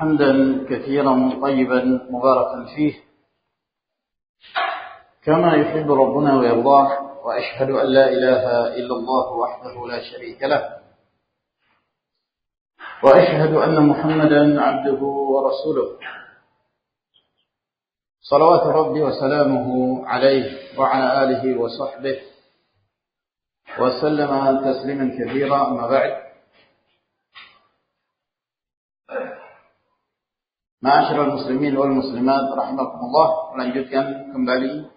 حمدا كثيرا طيبا مباركا فيه. كما يحب ربنا ويرضاه وأشهد أن لا إله إلا الله وحده لا شريك له. وأشهد أن محمدا عبده ورسوله. صلوات ربي وسلامه عليه وعلى آله وصحبه. وسلم تسليما كثيرا أما بعد. Ma'asyiral muslimin wal muslimat rahimakumullah. Melanjutkan kembali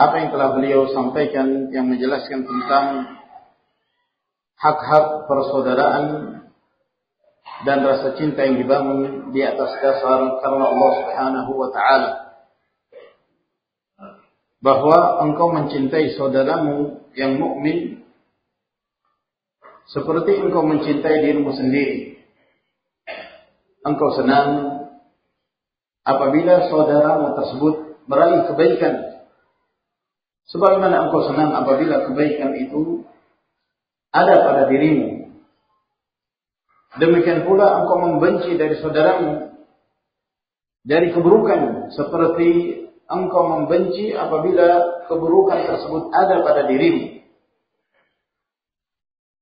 apa yang telah beliau sampaikan yang menjelaskan tentang hak-hak persaudaraan dan rasa cinta yang dibangun di atas dasar karena Allah Subhanahu wa taala. Bahwa engkau mencintai saudaramu yang mukmin seperti engkau mencintai dirimu sendiri engkau senang apabila saudaramu tersebut meraih kebaikan. Sebagaimana engkau senang apabila kebaikan itu ada pada dirimu. Demikian pula engkau membenci dari saudaramu dari keburukan seperti engkau membenci apabila keburukan tersebut ada pada dirimu.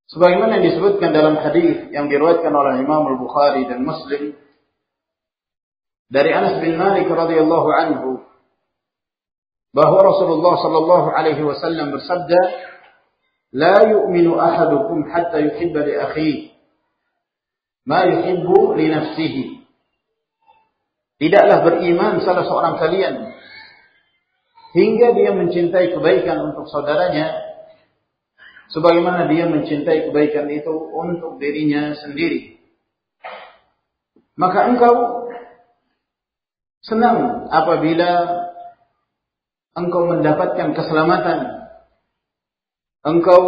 Sebagaimana yang disebutkan dalam hadis yang diriwayatkan oleh Imam Al-Bukhari dan Muslim dari Anas bin Malik radhiyallahu anhu bahwa Rasulullah sallallahu alaihi wasallam bersabda, "La yu'minu ahadukum hatta yuhibba li akhihi ma yuhibbu li nafsihi." Tidaklah beriman salah seorang kalian hingga dia mencintai kebaikan untuk saudaranya sebagaimana dia mencintai kebaikan itu untuk dirinya sendiri. Maka engkau senang apabila engkau mendapatkan keselamatan. Engkau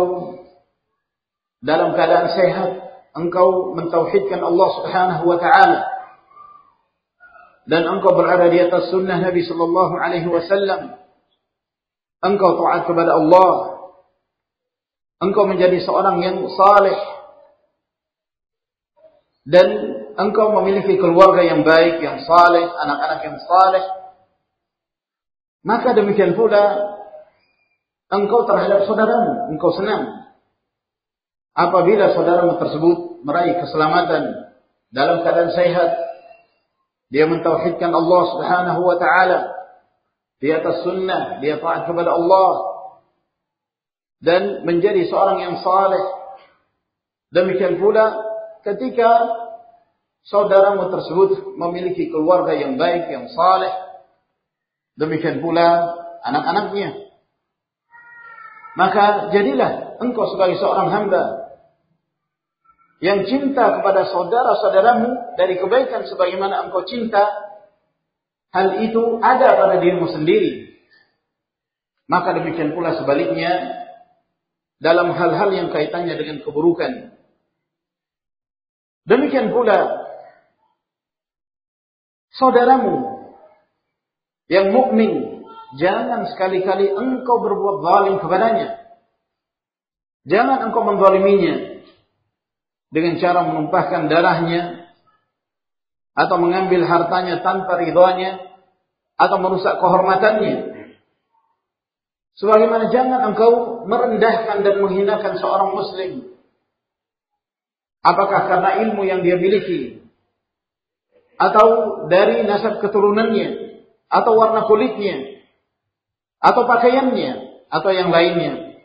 dalam keadaan sehat, engkau mentauhidkan Allah Subhanahu wa taala. Dan engkau berada di atas sunnah Nabi sallallahu alaihi wasallam. Engkau taat kepada Allah engkau menjadi seorang yang saleh dan engkau memiliki keluarga yang baik, yang saleh, anak-anak yang saleh, maka demikian pula engkau terhadap saudaramu, engkau senang. Apabila saudaramu tersebut meraih keselamatan dalam keadaan sehat, dia mentauhidkan Allah Subhanahu wa taala di atas sunnah, dia taat kepada Allah, dan menjadi seorang yang saleh. Demikian pula ketika saudaramu tersebut memiliki keluarga yang baik, yang saleh. Demikian pula anak-anaknya. Maka jadilah engkau sebagai seorang hamba yang cinta kepada saudara-saudaramu dari kebaikan sebagaimana engkau cinta hal itu ada pada dirimu sendiri. Maka demikian pula sebaliknya dalam hal-hal yang kaitannya dengan keburukan. Demikian pula saudaramu yang mukmin, jangan sekali-kali engkau berbuat zalim kepadanya. Jangan engkau menzaliminya dengan cara menumpahkan darahnya atau mengambil hartanya tanpa ridhonya atau merusak kehormatannya Sebagaimana jangan engkau merendahkan dan menghinakan seorang muslim. Apakah karena ilmu yang dia miliki? Atau dari nasab keturunannya? Atau warna kulitnya? Atau pakaiannya? Atau yang lainnya?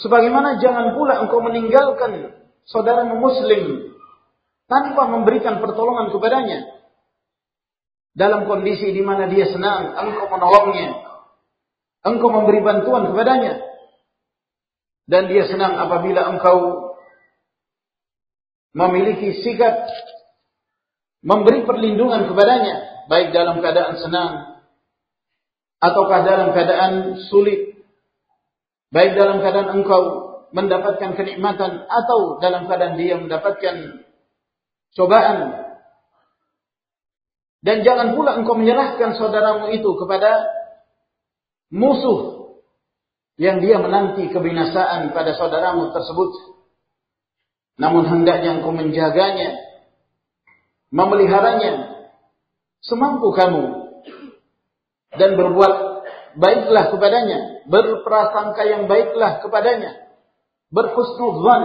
Sebagaimana jangan pula engkau meninggalkan saudara muslim tanpa memberikan pertolongan kepadanya. Dalam kondisi di mana dia senang, engkau menolongnya, engkau memberi bantuan kepadanya. Dan dia senang apabila engkau memiliki sikap memberi perlindungan kepadanya baik dalam keadaan senang ataukah dalam keadaan sulit baik dalam keadaan engkau mendapatkan kenikmatan atau dalam keadaan dia mendapatkan cobaan. Dan jangan pula engkau menyerahkan saudaramu itu kepada musuh yang dia menanti kebinasaan pada saudaramu tersebut. Namun hendaknya engkau menjaganya memeliharanya semampu kamu dan berbuat baiklah kepadanya, berprasangka yang baiklah kepadanya, berhusnudzan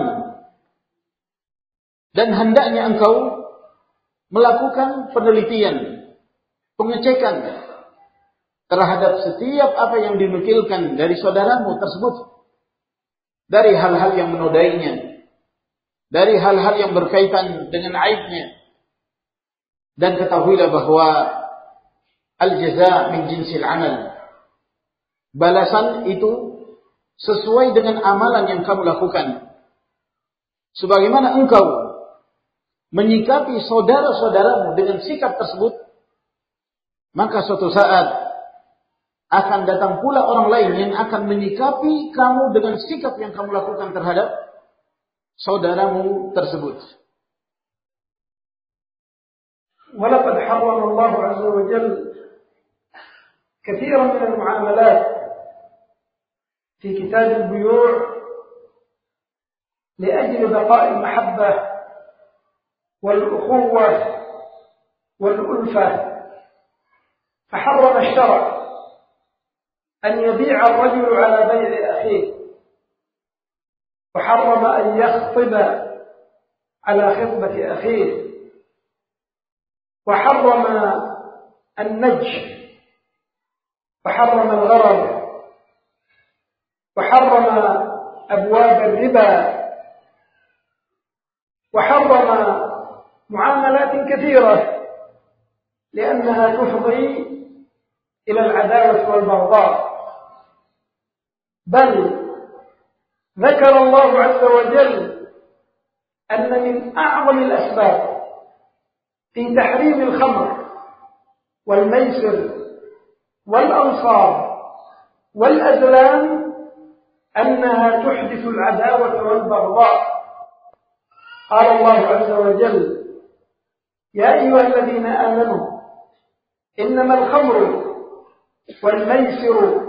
dan hendaknya engkau melakukan penelitian, pengecekan terhadap setiap apa yang dinukilkan dari saudaramu tersebut dari hal-hal yang menodainya, dari hal-hal yang berkaitan dengan aibnya, dan ketahuilah bahwa al-jaza min jinsil amal. Balasan itu sesuai dengan amalan yang kamu lakukan. Sebagaimana engkau menyikapi saudara-saudaramu dengan sikap tersebut, maka suatu saat akan datang pula orang lain yang akan menyikapi kamu dengan sikap yang kamu lakukan terhadap saudaramu tersebut. ولقد حرم الله عز وجل كثيرا من المعاملات في كتاب البيوع لأجل بقاء المحبة والأخوة والألفة فحرم الشرع أن يبيع الرجل على بيع أخيه. وحرم أن يخطب على خطبة أخيه. وحرم النج وحرم الغرر وحرم أبواب الربا. وحرم معاملات كثيرة. لأنها تفضي إلى العداوة والبغضاء. بل ذكر الله عز وجل أن من أعظم الأسباب في تحريم الخمر والميسر والأنصار والأزلام أنها تحدث العداوة والبغضاء. قال الله عز وجل يا أيها الذين آمنوا إنما الخمر والميسر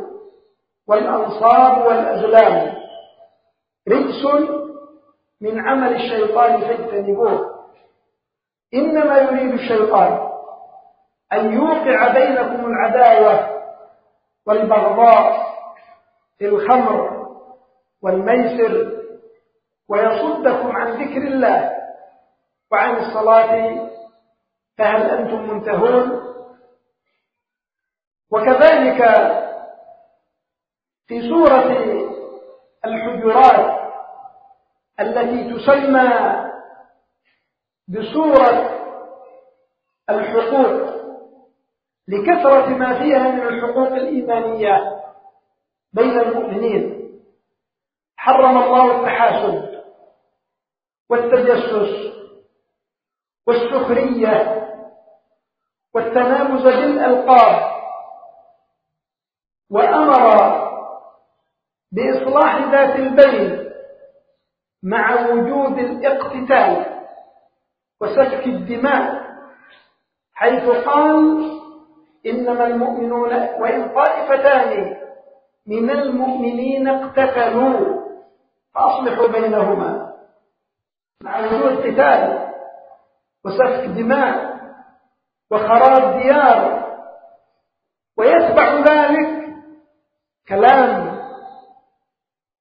والأنصار والأزلام. رجس من عمل الشيطان فاجتنبوه إنما يريد الشيطان أن يوقع بينكم العداوة والبغضاء في الخمر والميسر ويصدكم عن ذكر الله وعن الصلاة. فهل أنتم منتهون؟ وكذلك في سورة الحجرات التي تسمى بصورة الحقوق لكثرة ما فيها من الحقوق الإيمانية بين المؤمنين. حرم الله التحاسد والتجسس والسخرية والتنامز بالألقاب وأمر بإصلاح ذات البين مع وجود الاقتتال وسفك الدماء حيث قال إنما المؤمنون وإن طائفتان من المؤمنين اقتتلوا فأصلحوا بينهما. مع وجود قتال وسفك دماء وخراب ديار ويتبع ذلك كلام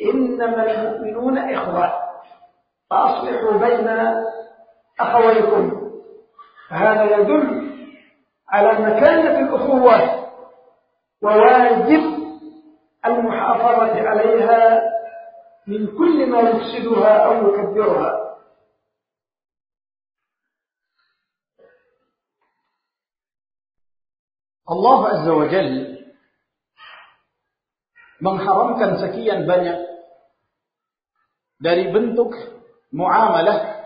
إنما المؤمنون إخوة فأصلحوا بين أخويكم. فهذا يدل على مكانة الأخوة وواجب المحافظة عليها من كل ما يفسدها أو يكبرها. Azza wa Jal mengharamkan sekian banyak dari bentuk muamalah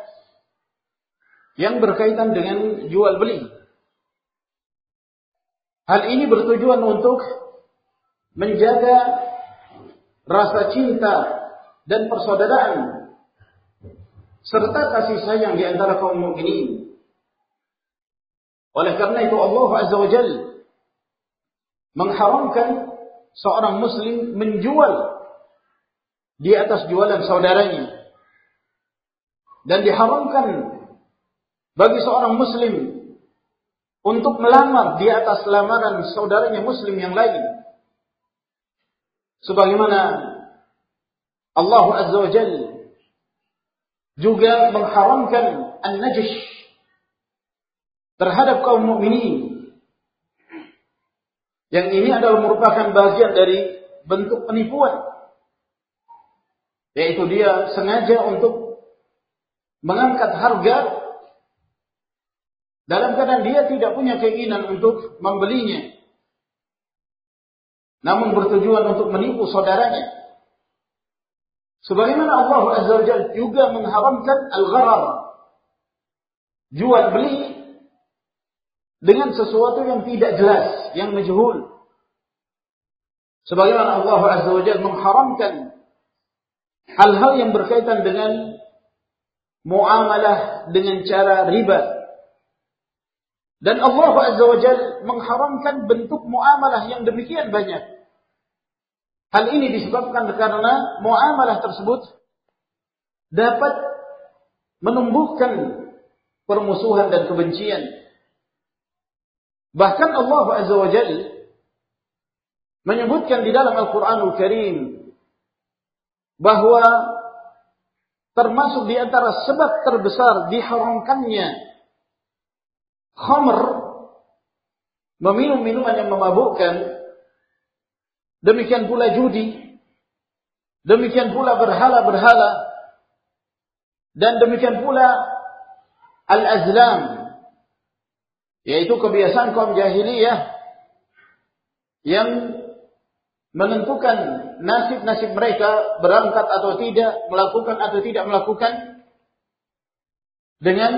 yang berkaitan dengan jual beli. Hal ini bertujuan untuk menjaga rasa cinta dan persaudaraan serta kasih sayang di antara kaum mukminin. Oleh karena itu Allah Azza wa Jal mengharamkan seorang muslim menjual di atas jualan saudaranya. Dan diharamkan bagi seorang muslim untuk melamar di atas lamaran saudaranya muslim yang lain. Sebagaimana Allah Azza wa Jal juga mengharamkan an-najish terhadap kaum mukminin. Yang ini adalah merupakan bagian dari bentuk penipuan. Yaitu dia sengaja untuk mengangkat harga dalam keadaan dia tidak punya keinginan untuk membelinya. Namun bertujuan untuk menipu saudaranya. Sebagaimana Allah Azza wa juga mengharamkan al-gharar. Jual beli dengan sesuatu yang tidak jelas, yang majhul. Sebagaimana Allah Azza wa Jalla mengharamkan hal-hal yang berkaitan dengan muamalah dengan cara riba dan Allah Azza wa Jal mengharamkan bentuk muamalah yang demikian banyak. Hal ini disebabkan karena muamalah tersebut dapat menumbuhkan permusuhan dan kebencian. Bahkan Allah Azza wa Jal menyebutkan di dalam Al-Quranul Karim bahwa termasuk di antara sebab terbesar diharamkannya khamr, meminum minuman yang memabukkan, demikian pula judi, demikian pula berhala-berhala, dan demikian pula al-azlam, yaitu kebiasaan kaum jahiliyah yang menentukan nasib-nasib mereka berangkat atau tidak, melakukan atau tidak melakukan dengan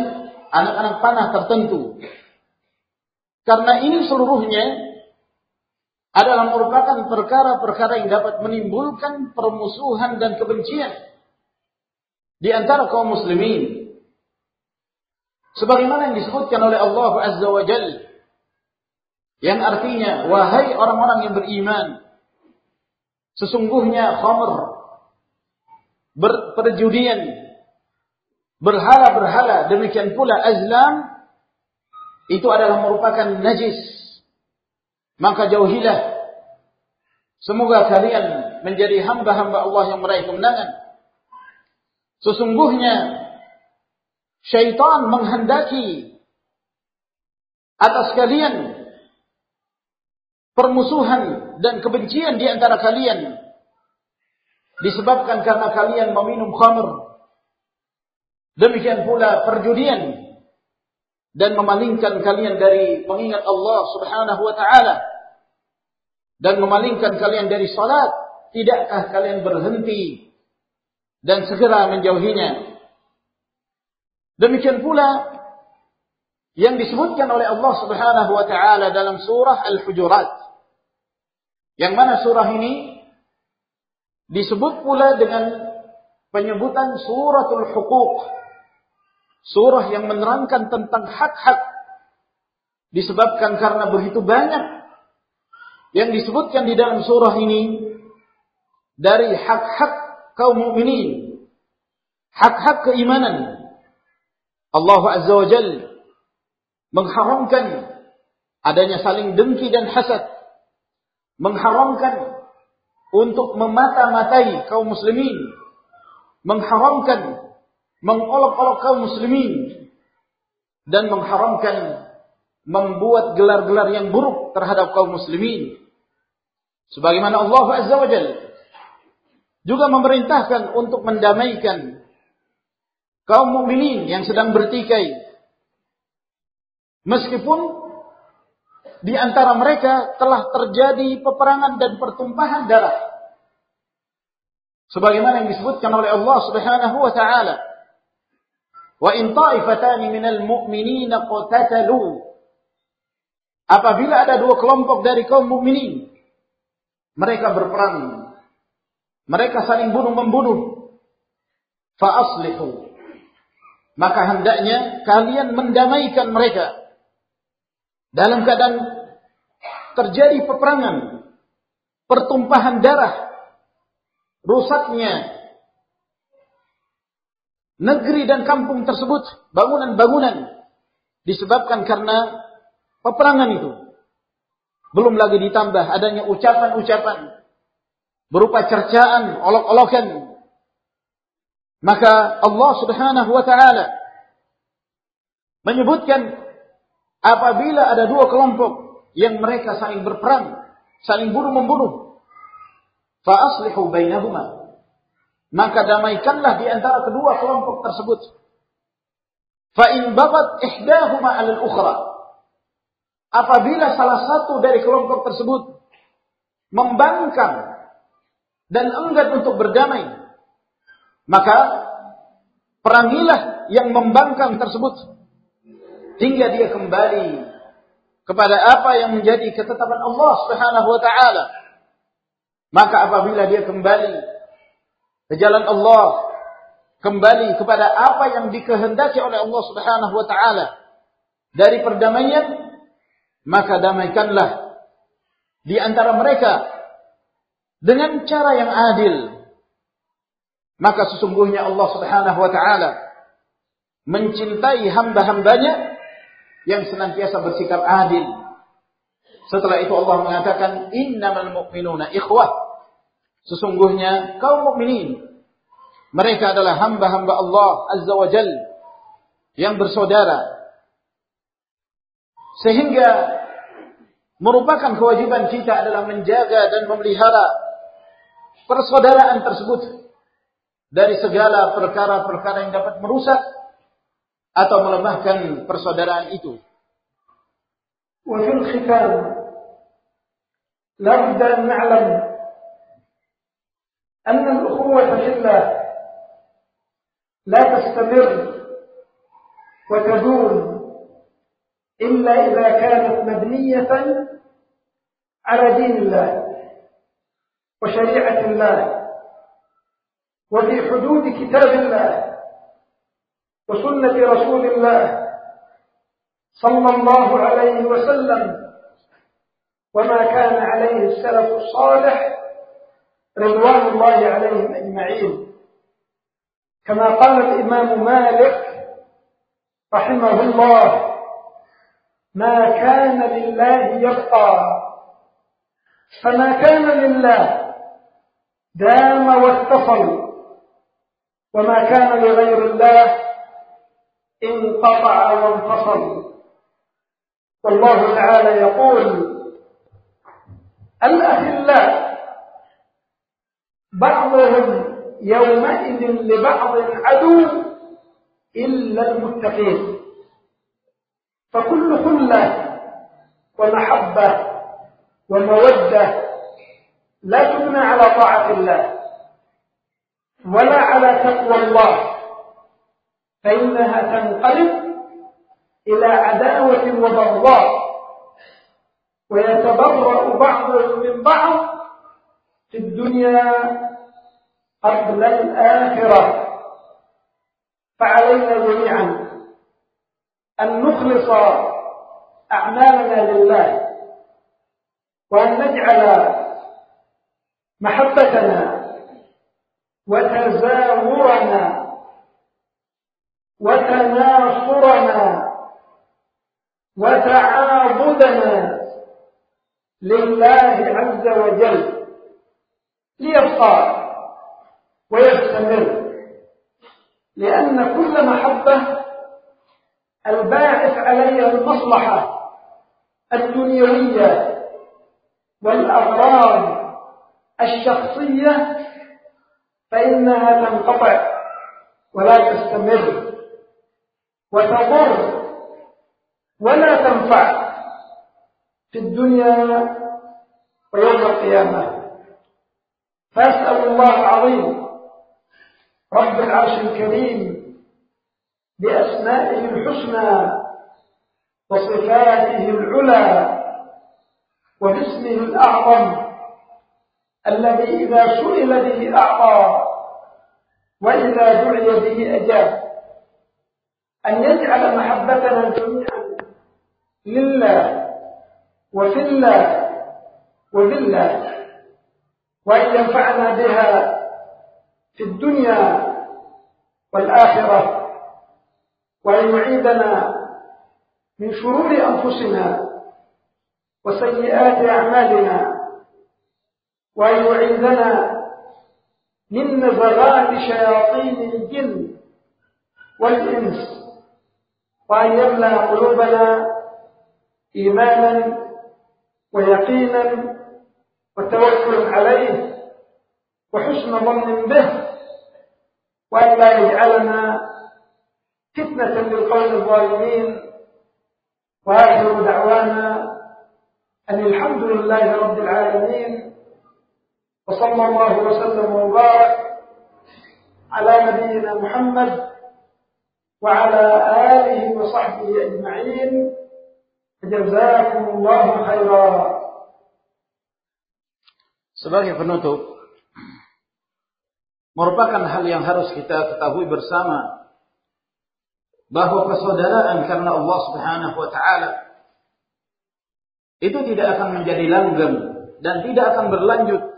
anak-anak panah tertentu. Karena ini seluruhnya adalah merupakan perkara-perkara yang dapat menimbulkan permusuhan dan kebencian di antara kaum muslimin. Sebagaimana yang disebutkan oleh Allah Azza wa Jal yang artinya wahai orang-orang yang beriman sesungguhnya khamr berperjudian berhala-berhala, demikian pula azlam, itu adalah merupakan najis. Maka jauhilah. Semoga kalian menjadi hamba-hamba Allah yang meraih kemenangan. Sesungguhnya syaitan menghendaki atas kalian permusuhan dan kebencian di antara kalian disebabkan karena kalian meminum khamr Demikian pula perjudian dan memalingkan kalian dari mengingat Allah Subhanahu wa taala dan memalingkan kalian dari salat, tidakkah kalian berhenti dan segera menjauhinya? Demikian pula yang disebutkan oleh Allah Subhanahu wa taala dalam surah Al-Hujurat. Yang mana surah ini disebut pula dengan penyebutan suratul huquq Surah yang menerangkan tentang hak-hak disebabkan karena begitu banyak yang disebutkan di dalam surah ini dari hak-hak kaum mukminin, hak-hak keimanan. Allah Azza wa Jal mengharamkan adanya saling dengki dan hasad, mengharamkan untuk memata-matai kaum muslimin, mengharamkan mengolok-olok kaum muslimin. Dan mengharamkan membuat gelar-gelar yang buruk terhadap kaum muslimin. Sebagaimana Allah Azza wa Jalla juga memerintahkan untuk mendamaikan kaum mukminin yang sedang bertikai. Meskipun di antara mereka telah terjadi peperangan dan pertumpahan darah. Sebagaimana yang disebutkan oleh Allah Subhanahu wa taala Wa in ta'ifatani minal mu'minina qatatalu. Apabila ada dua kelompok dari kaum mukminin, mereka berperang. Mereka saling bunuh-membunuh. Fa aslihu. Maka hendaknya kalian mendamaikan mereka. Dalam keadaan terjadi peperangan, pertumpahan darah, rusaknya negeri dan kampung tersebut, bangunan-bangunan disebabkan karena peperangan itu. Belum lagi ditambah adanya ucapan-ucapan berupa cercaan, olok-olokan. Maka Allah Subhanahu wa taala menyebutkan apabila ada dua kelompok yang mereka saling berperang, saling bunuh-membunuh, fa aslihu bainahuma maka damaikanlah di antara kedua kelompok tersebut. Fa in bagat ihdahuma 'ala al-ukhra. Apabila salah satu dari kelompok tersebut membangkang dan enggan untuk berdamai, maka perangilah yang membangkang tersebut hingga dia kembali kepada apa yang menjadi ketetapan Allah Subhanahu wa taala. Maka apabila dia kembali ke jalan Allah, kembali kepada apa yang dikehendaki oleh Allah Subhanahu wa taala dari perdamaian, maka damaikanlah di antara mereka dengan cara yang adil. Maka sesungguhnya Allah Subhanahu wa taala mencintai hamba-hambanya yang senantiasa bersikap adil. Setelah itu Allah mengatakan innamal mu'minuna ikhwah Sesungguhnya kaum mukminin mereka adalah hamba-hamba Allah Azza wa Jal yang bersaudara. Sehingga merupakan kewajiban kita adalah menjaga dan memelihara persaudaraan tersebut dari segala perkara-perkara yang dapat merusak atau melemahkan persaudaraan itu. وفي الختام لابد أن نعلم أن الأخوة في الله لا تستمر وتدوم إلا إذا كانت مبنية على دين الله وشريعة الله وفي حدود كتاب الله وسنة رسول الله صلى الله عليه وسلم وما كان عليه السلف الصالح رضوان الله عليهم أجمعين. كما قال الإمام مالك رحمه الله ما كان لله يبقى فما كان لله دام واتصل وما كان لغير الله انقطع وانفصل والله تعالى يقول الأخلاء بعضهم يومئذ لبعض عدو إلا المتقين. فكل خلة ومحبة ومودة لا تبنى على طاعة الله. ولا على تقوى الله. فإنها تنقلب إلى عداوة وبغضاء ويتبرأ بعضهم من بعض في الدنيا قبل الآخرة. فعلينا جميعا أن نخلص أعمالنا لله وأن نجعل محبتنا وتزاورنا. وتناصرنا. وتعاضدنا لله عز وجل. ليبقى ويستمر. لأن كل محبة الباعث عليها المصلحة الدنيوية والأغراض الشخصية فإنها تنقطع ولا تستمر. وتضر ولا تنفع في الدنيا ويوم القيامة. فأسأل الله العظيم رب العرش الكريم بأسمائه الحسنى وصفاته العلى وباسمه الأعظم الذي إذا سئل به أعطى وإذا دعي به أجاب. أن يجعل محبتنا جميعا لله وفي الله وبالله وأن ينفعنا بها في الدنيا والآخرة وأن يعيدنا من شرور أنفسنا وسيئات أعمالنا. وأن يعيذنا من نزغات شياطين الجن والإنس وأن يملأ قلوبنا إيمانا ويقينا وتوكل عليه وحسن ظن به وأن لا يجعلنا فتنة للقوم الظالمين. وآخر دعوانا أن الحمد لله رب العالمين وصلى الله وسلم وبارك على نبينا محمد وعلى آله وصحبه أجمعين جزاكم الله خيرا Sebagai penutup, merupakan hal yang harus kita ketahui bersama bahwa persaudaraan karena Allah Subhanahu wa taala itu tidak akan menjadi langgeng dan tidak akan berlanjut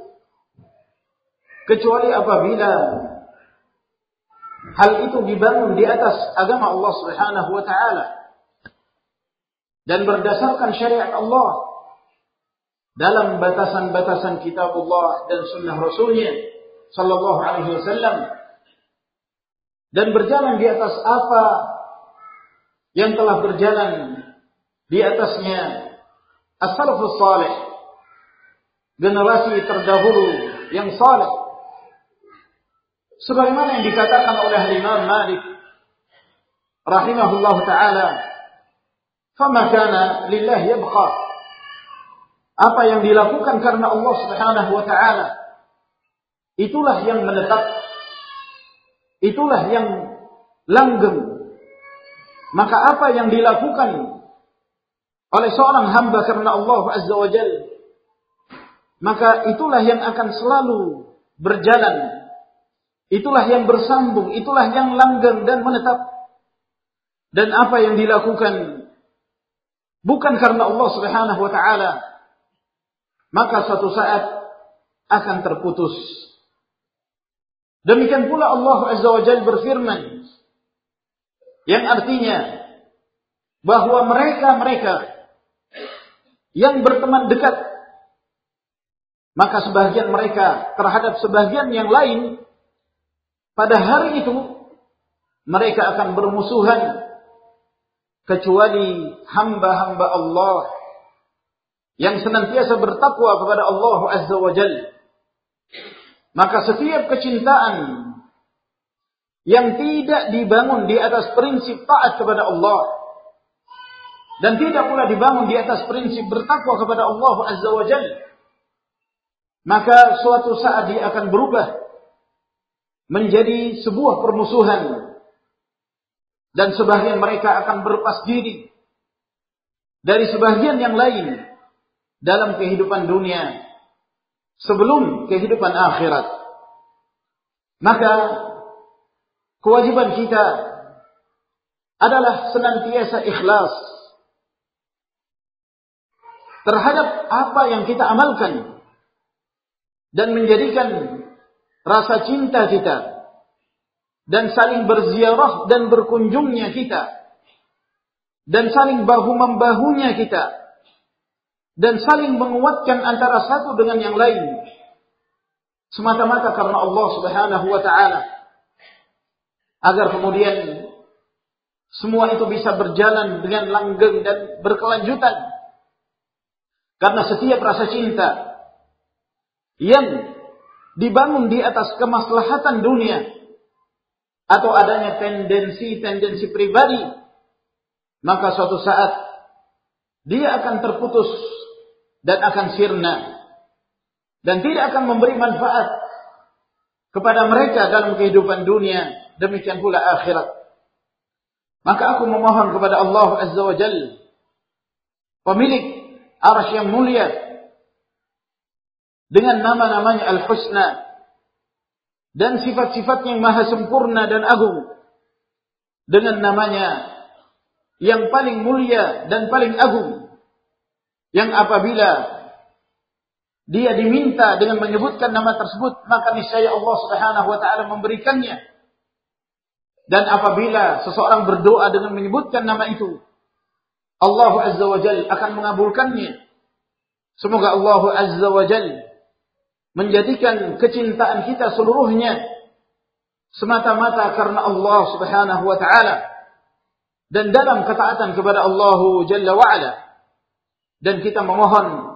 kecuali apabila hal itu dibangun di atas agama Allah Subhanahu wa taala dan berdasarkan syariat Allah dalam batasan-batasan kitab Allah dan sunnah Rasulnya sallallahu alaihi wasallam dan berjalan di atas apa yang telah berjalan di atasnya as-salafus salih generasi terdahulu yang saleh sebagaimana yang dikatakan oleh Imam Malik rahimahullah taala fama kana lillah yabqa apa yang dilakukan karena Allah Subhanahu wa taala itulah yang menetap itulah yang langgeng maka apa yang dilakukan oleh seorang hamba karena Allah Azza wa Jal, maka itulah yang akan selalu berjalan. Itulah yang bersambung, itulah yang langgeng dan menetap. Dan apa yang dilakukan bukan karena Allah Subhanahu wa taala, maka suatu saat akan terputus. Demikian pula Allah Azza wa Jalla berfirman, yang artinya bahwa mereka-mereka yang berteman dekat maka sebagian mereka terhadap sebagian yang lain pada hari itu mereka akan bermusuhan kecuali hamba-hamba Allah yang senantiasa bertakwa kepada Allah Azza wa Jalla maka setiap kecintaan yang tidak dibangun di atas prinsip taat kepada Allah dan tidak pula dibangun di atas prinsip bertakwa kepada Allah Azza wa Jalla maka suatu saat dia akan berubah menjadi sebuah permusuhan. Dan sebagian mereka akan berpas diri dari sebagian yang lain dalam kehidupan dunia sebelum kehidupan akhirat. Maka Kewajiban kita adalah senantiasa ikhlas terhadap apa yang kita amalkan dan menjadikan rasa cinta kita. Dan saling berziarah dan berkunjungnya kita. Dan saling bahu membahunya kita. Dan saling menguatkan antara satu dengan yang lain. Semata-mata karena Allah Subhanahu wa taala. Agar kemudian semua itu bisa berjalan dengan langgeng dan berkelanjutan. Karena setiap rasa cinta yang dibangun di atas kemaslahatan dunia atau adanya tendensi-tendensi pribadi, maka suatu saat dia akan terputus dan akan sirna dan tidak akan memberi manfaat kepada mereka dalam kehidupan dunia demikian pula akhirat. Maka aku memohon kepada Allah Azza wa Jal, pemilik arsy yang mulia, dengan nama-namanya Al-Husna, dan sifat-sifat yang maha sempurna dan agung, dengan namanya yang paling mulia dan paling agung, yang apabila dia diminta dengan menyebutkan nama tersebut, maka niscaya Allah Subhanahu wa taala memberikannya. Dan apabila seseorang berdoa dengan menyebutkan nama itu, Allah Azza wa Jal akan mengabulkannya. Semoga Allah Azza wa Jal menjadikan kecintaan kita seluruhnya semata-mata karena Allah Subhanahu wa taala dan dalam ketaatan kepada Allah Jalla wa ala. Dan kita memohon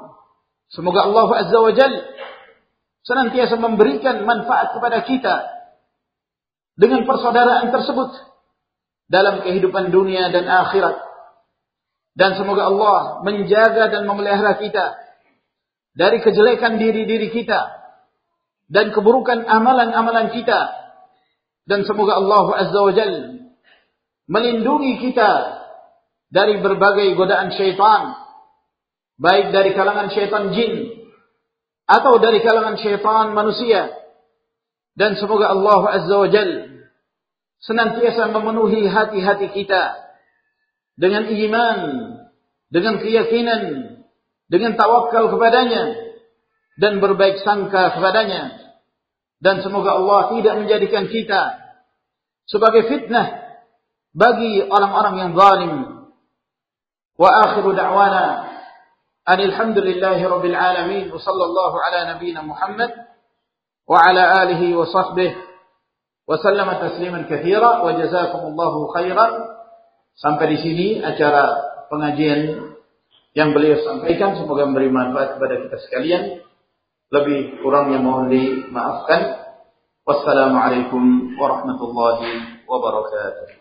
semoga Allah Azza wa Jal senantiasa memberikan manfaat kepada kita dengan persaudaraan tersebut dalam kehidupan dunia dan akhirat. Dan semoga Allah menjaga dan memelihara kita dari kejelekan diri-diri kita dan keburukan amalan-amalan kita. Dan semoga Allah Azza wa Jal melindungi kita dari berbagai godaan syaitan. Baik dari kalangan syaitan jin atau dari kalangan syaitan manusia dan semoga Allah Azza wa Jal senantiasa memenuhi hati-hati kita dengan iman, dengan keyakinan, dengan tawakal kepadanya dan berbaik sangka kepadanya. Dan semoga Allah tidak menjadikan kita sebagai fitnah bagi orang-orang yang zalim. Wa akhiru da'wana alhamdulillahi rabbil alamin. Wa sallallahu ala nabiyyina muhammad wa ala alihi wa sahbihi. Wa sallama tasliman katsira wa jazakumullahu khairan. Sampai di sini acara pengajian yang beliau sampaikan semoga memberi manfaat kepada kita sekalian. Lebih kurangnya mohon dimaafkan. Wassalamualaikum warahmatullahi wabarakatuh